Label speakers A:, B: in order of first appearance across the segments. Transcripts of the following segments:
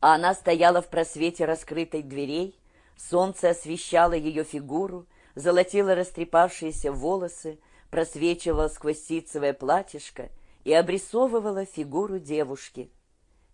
A: А она стояла в просвете раскрытой дверей, солнце освещало ее фигуру, золотило растрепавшиеся волосы, просвечивало сквозь ситцевое платьишко и обрисовывало фигуру девушки.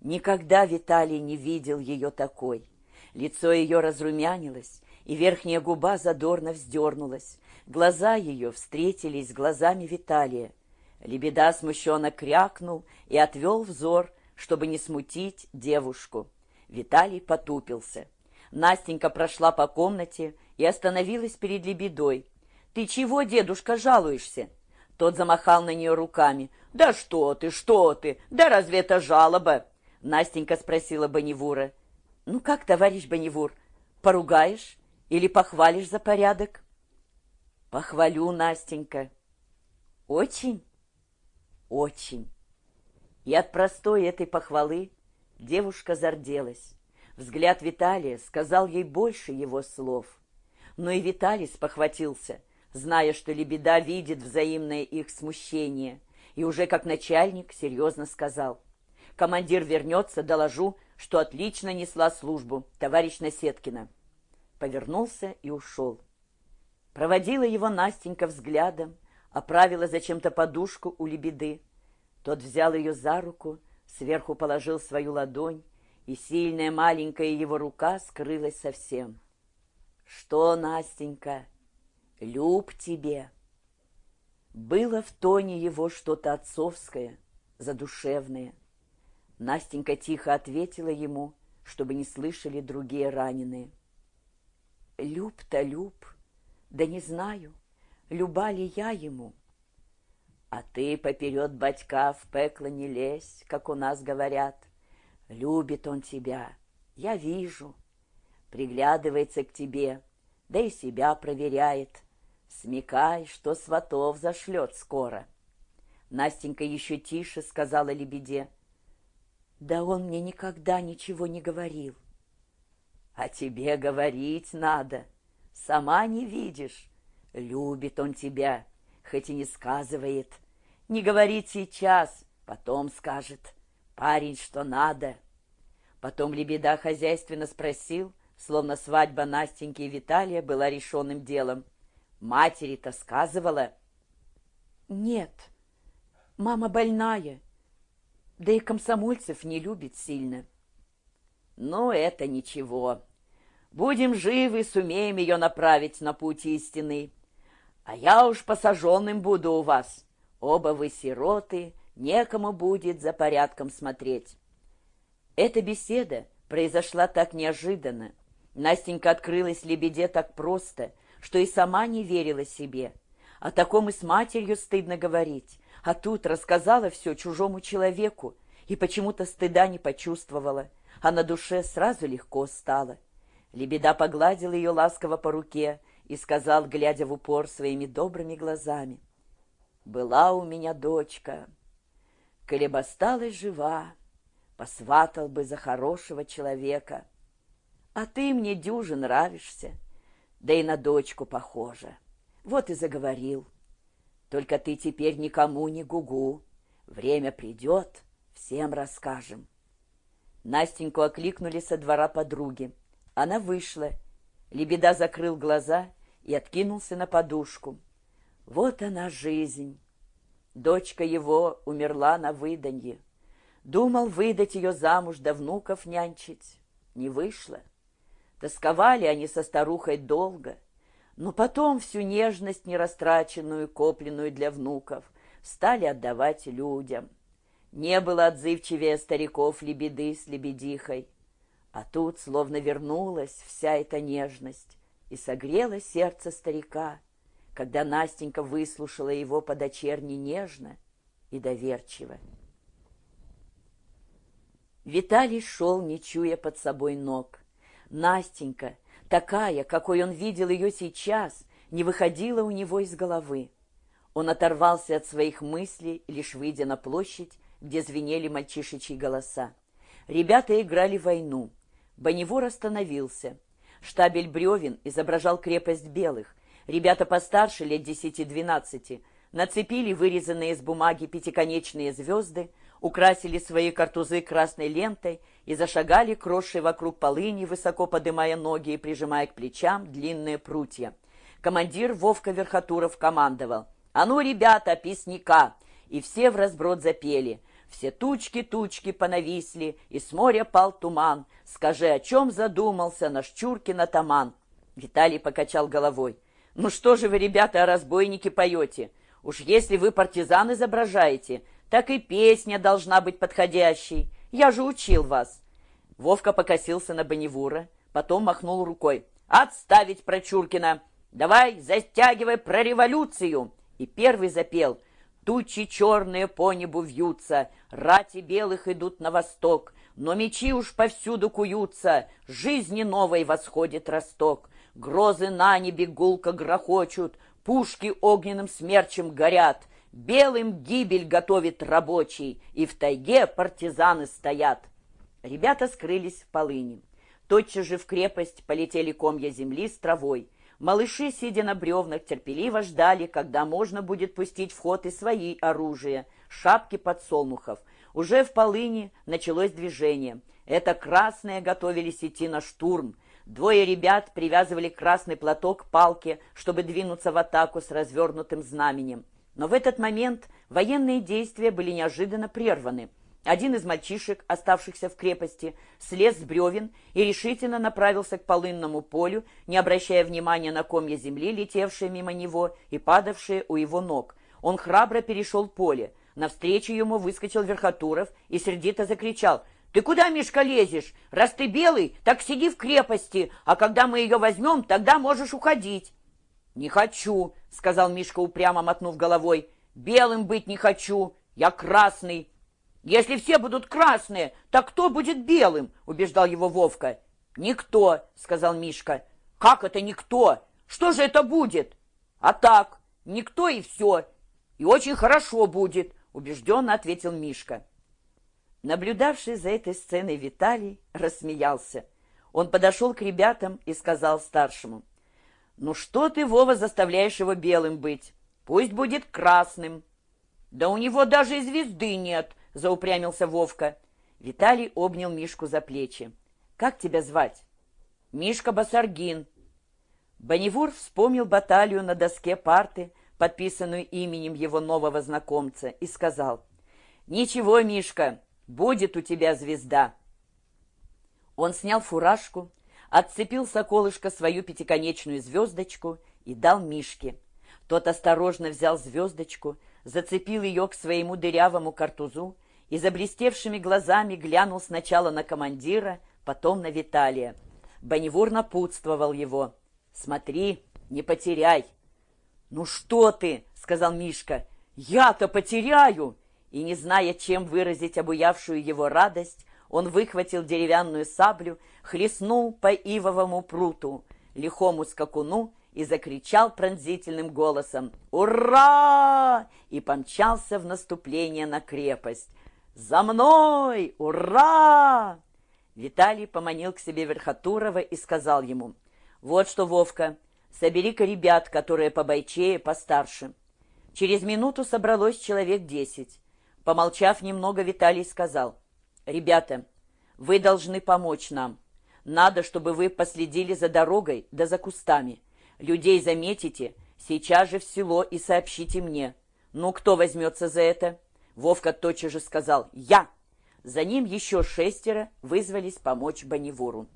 A: Никогда Виталий не видел ее такой. Лицо ее разрумянилось, и верхняя губа задорно вздернулась. Глаза ее встретились с глазами Виталия. Лебеда смущенно крякнул и отвел взор, чтобы не смутить девушку. Виталий потупился. Настенька прошла по комнате и остановилась перед Лебедой. «Ты чего, дедушка, жалуешься?» Тот замахал на нее руками. «Да что ты, что ты? Да разве это жалоба?» Настенька спросила Бонневура. «Ну как, товарищ Бонневур, поругаешь или похвалишь за порядок?» «Похвалю, Настенька». «Очень?» «Очень». И от простой этой похвалы девушка зарделась. Взгляд Виталия сказал ей больше его слов. Но и Виталий спохватился, зная, что Лебеда видит взаимное их смущение, и уже как начальник серьезно сказал. «Командир вернется, доложу, что отлично несла службу, товарищ Насеткина». Повернулся и ушел. Проводила его Настенька взглядом, оправила зачем-то подушку у Лебеды. Тот взял ее за руку, сверху положил свою ладонь, и сильная маленькая его рука скрылась совсем. «Что, Настенька, люб тебе?» Было в тоне его что-то отцовское, задушевное. Настенька тихо ответила ему, чтобы не слышали другие раненые. «Люб-то люб, да не знаю, люба ли я ему». А ты поперед батька в пекло не лезь, как у нас говорят. Любит он тебя, я вижу. Приглядывается к тебе, да и себя проверяет. Смекай, что сватов зашлет скоро. Настенька еще тише сказала Лебеде. Да он мне никогда ничего не говорил. А тебе говорить надо. Сама не видишь. Любит он тебя, хоть и не сказывает. Не говорит сейчас, потом скажет. Парень, что надо. Потом Лебеда хозяйственно спросил, словно свадьба Настеньки и Виталия была решенным делом. Матери-то сказывала? Нет, мама больная, да и комсомольцев не любит сильно. Ну, это ничего. Будем живы, сумеем ее направить на путь истины. А я уж посаженным буду у вас. Оба вы сироты, некому будет за порядком смотреть. Эта беседа произошла так неожиданно. Настенька открылась Лебеде так просто, что и сама не верила себе. О таком и с матерью стыдно говорить, а тут рассказала все чужому человеку и почему-то стыда не почувствовала, а на душе сразу легко стало. Лебеда погладила ее ласково по руке и сказал, глядя в упор своими добрыми глазами — была у меня дочка, коли бы осталась жива, посватал бы за хорошего человека. А ты мне дюже нравишься, да и на дочку похожа. Вот и заговорил. Только ты теперь никому не гугу. Время придет, всем расскажем. Настеньку окликнули со двора подруги. Она вышла. Лебеда закрыл глаза и откинулся на подушку. Вот она жизнь. Дочка его умерла на выданье. Думал выдать ее замуж да внуков нянчить. Не вышло. Тосковали они со старухой долго, но потом всю нежность нерастраченную, копленную для внуков, стали отдавать людям. Не было отзывчивее стариков лебеды с лебедихой, а тут словно вернулась вся эта нежность и согрела сердце старика — когда Настенька выслушала его подочерни нежно и доверчиво. Виталий шел, не чуя под собой ног. Настенька, такая, какой он видел ее сейчас, не выходила у него из головы. Он оторвался от своих мыслей, лишь выйдя на площадь, где звенели мальчишечьи голоса. Ребята играли в войну. Бонневор остановился. Штабель бревен изображал крепость белых, Ребята постарше, лет десяти-двенадцати, нацепили вырезанные из бумаги пятиконечные звезды, украсили свои картузы красной лентой и зашагали, крошие вокруг полыни, высоко подымая ноги и прижимая к плечам длинные прутья. Командир Вовка Верхотуров командовал. «А ну, ребята, песника!» И все в разброд запели. Все тучки-тучки понависли, и с моря пал туман. Скажи, о чем задумался наш Чуркин атаман? Виталий покачал головой. «Ну что же вы, ребята, о разбойнике поете? Уж если вы партизан изображаете, так и песня должна быть подходящей. Я же учил вас. Вовка покосился на Бонневура, потом махнул рукой. «Отставить про Чуркина! Давай, застягивай про революцию!» И первый запел. «Тучи черные по небу вьются, рати белых идут на восток, но мечи уж повсюду куются, жизни новой восходит росток. Грозы на небе гулко грохочут, пушки огненным смерчем горят, белым гибель готовит рабочий, и в тайге партизаны стоят. Ребята скрылись в полыни. Тотчас же в крепость полетели комья земли с травой. Малыши, сидя на бревнах, терпеливо ждали, когда можно будет пустить в ход и свои оружия, шапки подсолнухов. Уже в полыни началось движение. Это красные готовились идти на штурм. Двое ребят привязывали красный платок к палке, чтобы двинуться в атаку с развернутым знаменем. Но в этот момент военные действия были неожиданно прерваны. Один из мальчишек, оставшихся в крепости, слез с бревен и решительно направился к полынному полю, не обращая внимания на комья земли, летевшие мимо него и падавшие у его ног. Он храбро перешел поле. Навстречу ему выскочил Верхотуров и сердито закричал «Ты куда, Мишка, лезешь? Раз ты белый, так сиди в крепости, а когда мы ее возьмем, тогда можешь уходить». «Не хочу», — сказал Мишка, упрямо мотнув головой. «Белым быть не хочу, я красный». «Если все будут красные, так кто будет белым?» — убеждал его Вовка. «Никто», — сказал Мишка. «Как это никто? Что же это будет?» «А так, никто и все. И очень хорошо будет», — убежденно ответил Мишка. Наблюдавший за этой сценой Виталий рассмеялся. Он подошел к ребятам и сказал старшему. «Ну что ты, Вова, заставляешь его белым быть? Пусть будет красным». «Да у него даже и звезды нет», — заупрямился Вовка. Виталий обнял Мишку за плечи. «Как тебя звать?» «Мишка Басаргин». Бонневур вспомнил баталию на доске парты, подписанную именем его нового знакомца, и сказал, «Ничего, Мишка, Будет у тебя звезда!» Он снял фуражку, отцепил соколышко свою пятиконечную звездочку и дал Мишке. Тот осторожно взял звездочку, зацепил ее к своему дырявому картузу и заблестевшими глазами глянул сначала на командира, потом на Виталия. Бонневур напутствовал его. «Смотри, не потеряй!» «Ну что ты!» — сказал Мишка. «Я-то потеряю!» и, не зная, чем выразить обуявшую его радость, он выхватил деревянную саблю, хлестнул по ивовому пруту, лихому скакуну и закричал пронзительным голосом «Ура!» и помчался в наступление на крепость. «За мной! Ура!» Виталий поманил к себе Верхотурова и сказал ему «Вот что, Вовка, собери-ка ребят, которые побойчее, постарше». Через минуту собралось человек десять. Помолчав немного, Виталий сказал, «Ребята, вы должны помочь нам. Надо, чтобы вы последили за дорогой да за кустами. Людей заметите, сейчас же в село и сообщите мне. Ну, кто возьмется за это?» Вовка тотчас же сказал «Я!». За ним еще шестеро вызвались помочь Бонневуру.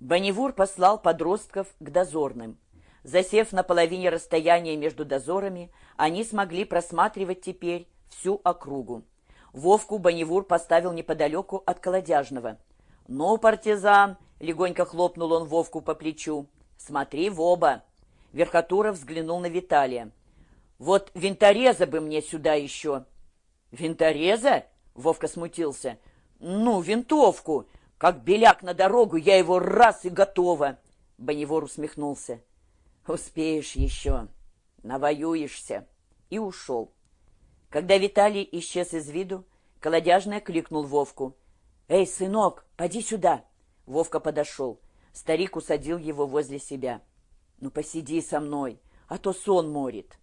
A: Бонневур послал подростков к дозорным. Засев на половине расстояния между дозорами, они смогли просматривать теперь всю округу. Вовку Бонневур поставил неподалеку от Колодяжного. «Ну, партизан!» — легонько хлопнул он Вовку по плечу. «Смотри в оба!» Верхотуров взглянул на Виталия. «Вот винтореза бы мне сюда еще!» «Винтореза?» — Вовка смутился. «Ну, винтовку! Как беляк на дорогу, я его раз и готова!» Бонневор усмехнулся. Успеешь еще, навоюешься. И ушел. Когда Виталий исчез из виду, Колодяжный кликнул Вовку. «Эй, сынок, поди сюда!» Вовка подошел. Старик усадил его возле себя. «Ну, посиди со мной, а то сон морит».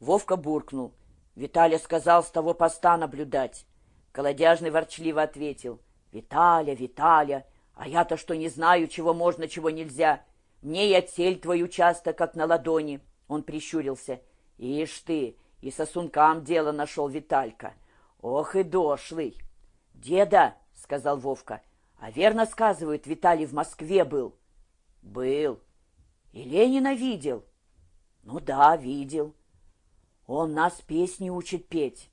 A: Вовка буркнул. Виталий сказал с того поста наблюдать. Колодяжный ворчливо ответил. «Виталя, Виталя, а я-то что не знаю, чего можно, чего нельзя. Мне и отсель твой участок, как на ладони». Он прищурился. «Ишь ты, и сосункам дело нашел Виталька. Ох и дошлый!» «Деда!» — сказал Вовка. «А верно сказывают, Виталий в Москве был». «Был. И Ленина видел?» «Ну да, видел. Он нас песни учит петь».